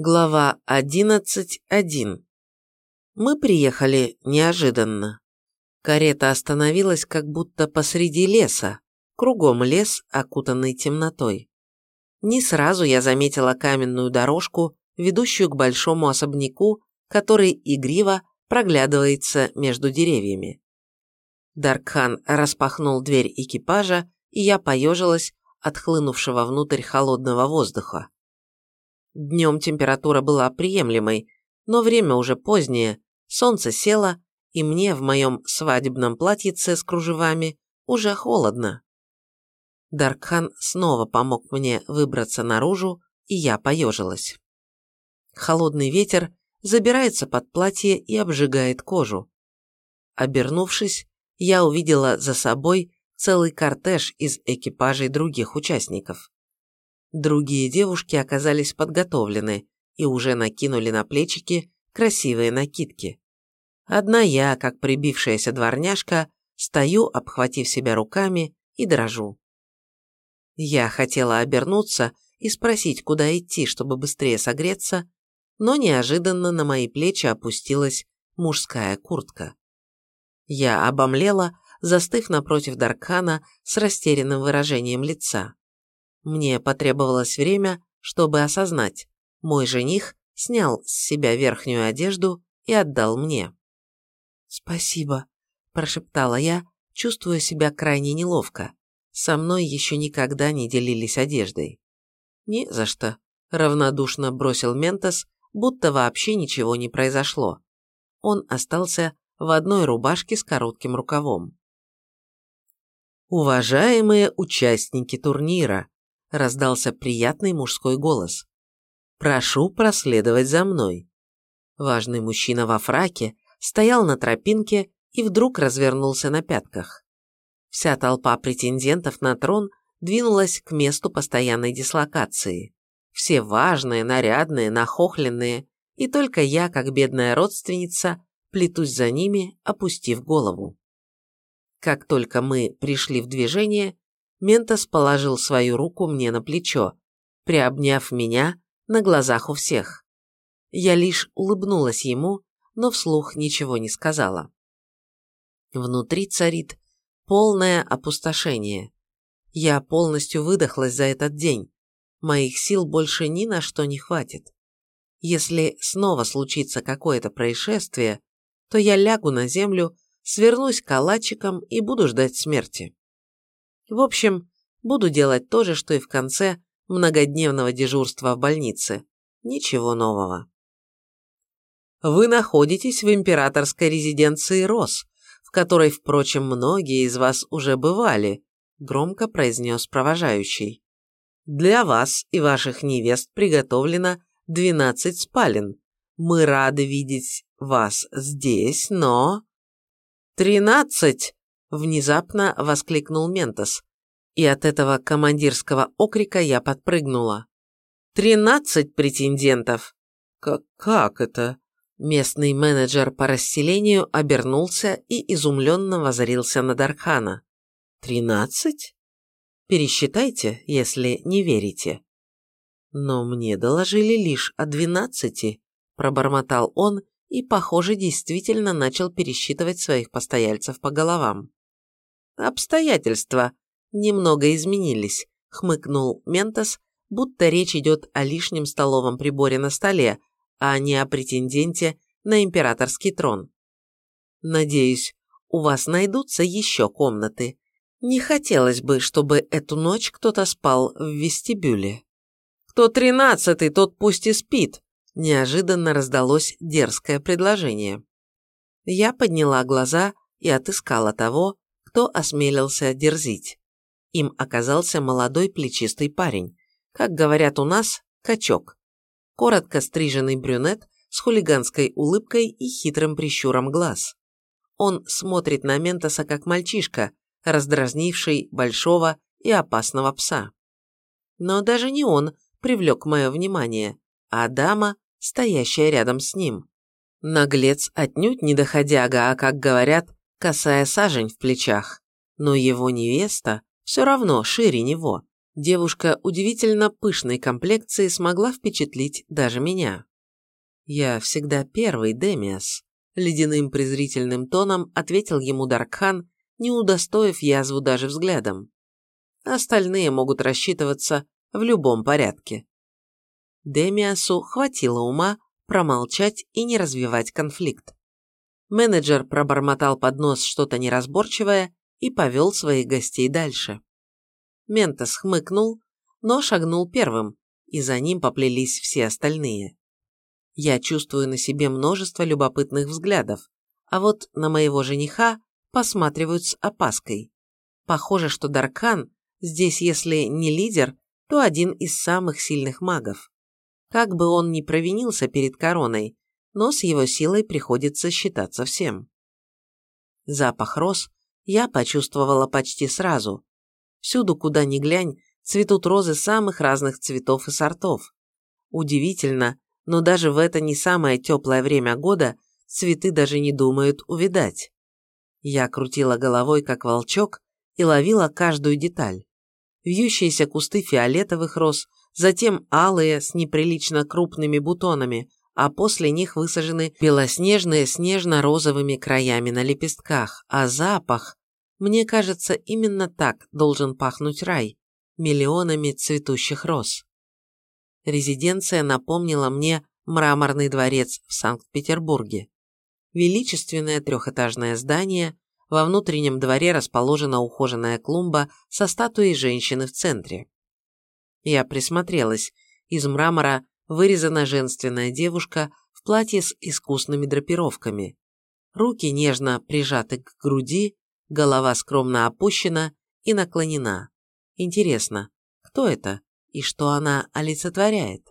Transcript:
Глава 11.1. Мы приехали неожиданно. Карета остановилась как будто посреди леса, кругом лес, окутанный темнотой. Не сразу я заметила каменную дорожку, ведущую к большому особняку, который игриво проглядывается между деревьями. Даркхан распахнул дверь экипажа, и я поежилась от хлынувшего внутрь холодного воздуха. Днем температура была приемлемой, но время уже позднее, солнце село, и мне в моем свадебном платьице с кружевами уже холодно. Даркхан снова помог мне выбраться наружу, и я поежилась. Холодный ветер забирается под платье и обжигает кожу. Обернувшись, я увидела за собой целый кортеж из экипажей других участников. Другие девушки оказались подготовлены и уже накинули на плечики красивые накидки. Одна я, как прибившаяся дворняжка, стою, обхватив себя руками, и дрожу. Я хотела обернуться и спросить, куда идти, чтобы быстрее согреться, но неожиданно на мои плечи опустилась мужская куртка. Я обомлела, застыв напротив Даркана с растерянным выражением лица. Мне потребовалось время, чтобы осознать, мой жених снял с себя верхнюю одежду и отдал мне. «Спасибо», – прошептала я, чувствуя себя крайне неловко. Со мной еще никогда не делились одеждой. «Ни за что», – равнодушно бросил Ментос, будто вообще ничего не произошло. Он остался в одной рубашке с коротким рукавом. Уважаемые участники турнира, раздался приятный мужской голос. «Прошу проследовать за мной». Важный мужчина во фраке стоял на тропинке и вдруг развернулся на пятках. Вся толпа претендентов на трон двинулась к месту постоянной дислокации. Все важные, нарядные, нахохленные, и только я, как бедная родственница, плетусь за ними, опустив голову. Как только мы пришли в движение, Ментос положил свою руку мне на плечо, приобняв меня на глазах у всех. Я лишь улыбнулась ему, но вслух ничего не сказала. Внутри царит полное опустошение. Я полностью выдохлась за этот день. Моих сил больше ни на что не хватит. Если снова случится какое-то происшествие, то я лягу на землю, свернусь калачиком и буду ждать смерти. В общем, буду делать то же, что и в конце многодневного дежурства в больнице. Ничего нового. Вы находитесь в императорской резиденции Рос, в которой, впрочем, многие из вас уже бывали, громко произнес провожающий. Для вас и ваших невест приготовлено 12 спален. Мы рады видеть вас здесь, но... «Тринадцать!» Внезапно воскликнул Ментос, и от этого командирского окрика я подпрыгнула. «Тринадцать претендентов!» «Как, как это?» Местный менеджер по расселению обернулся и изумленно возорился на Дархана. «Тринадцать?» «Пересчитайте, если не верите». «Но мне доложили лишь о двенадцати», – пробормотал он и, похоже, действительно начал пересчитывать своих постояльцев по головам. «Обстоятельства немного изменились», — хмыкнул Ментос, будто речь идет о лишнем столовом приборе на столе, а не о претенденте на императорский трон. «Надеюсь, у вас найдутся еще комнаты. Не хотелось бы, чтобы эту ночь кто-то спал в вестибюле». «Кто тринадцатый, тот пусть и спит», – неожиданно раздалось дерзкое предложение. Я подняла глаза и отыскала того, кто осмелился дерзить. Им оказался молодой плечистый парень, как говорят у нас, качок. Коротко стриженный брюнет с хулиганской улыбкой и хитрым прищуром глаз. Он смотрит на Ментоса как мальчишка, раздразнивший большого и опасного пса. Но даже не он привлек мое внимание, а дама, стоящая рядом с ним. Наглец отнюдь не доходяга, а, как говорят, касая сажень в плечах, но его невеста все равно шире него, Девушка удивительно пышной комплекции смогла впечатлить даже меня. «Я всегда первый, Демиас», — ледяным презрительным тоном ответил ему Даркхан, не удостоив язву даже взглядом. Остальные могут рассчитываться в любом порядке. Демиасу хватило ума промолчать и не развивать конфликт. Менеджер пробормотал под нос что-то неразборчивое и повел своих гостей дальше. Ментос хмыкнул, но шагнул первым, и за ним поплелись все остальные. Я чувствую на себе множество любопытных взглядов, а вот на моего жениха посматривают с опаской. Похоже, что Даркан здесь, если не лидер, то один из самых сильных магов. Как бы он ни провинился перед короной, но с его силой приходится считаться всем. Запах роз я почувствовала почти сразу. Всюду, куда ни глянь, цветут розы самых разных цветов и сортов. Удивительно, но даже в это не самое теплое время года цветы даже не думают увидать. Я крутила головой, как волчок, и ловила каждую деталь. Вьющиеся кусты фиолетовых роз, затем алые с неприлично крупными бутонами, а после них высажены белоснежные с нежно-розовыми краями на лепестках, а запах, мне кажется, именно так должен пахнуть рай, миллионами цветущих роз. Резиденция напомнила мне мраморный дворец в Санкт-Петербурге. Величественное трехэтажное здание, во внутреннем дворе расположена ухоженная клумба со статуей женщины в центре. Я присмотрелась, из мрамора вырезана женственная девушка в платье с искусными драпировками. Руки нежно прижаты к груди, голова скромно опущена и наклонена. Интересно, кто это и что она олицетворяет?